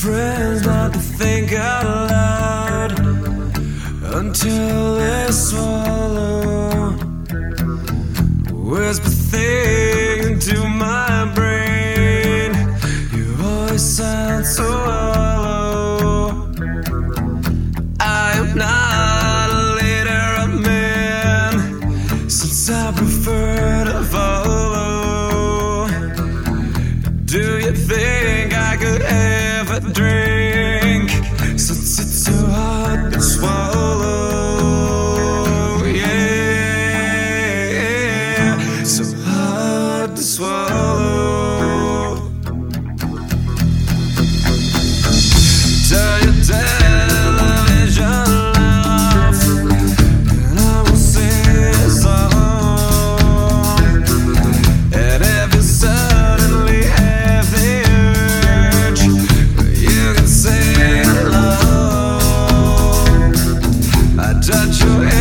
Friends not to think out loud until they swallow. Whisper things into my think I could ever drink. So it's too hard to swallow. Yeah. So touch your head.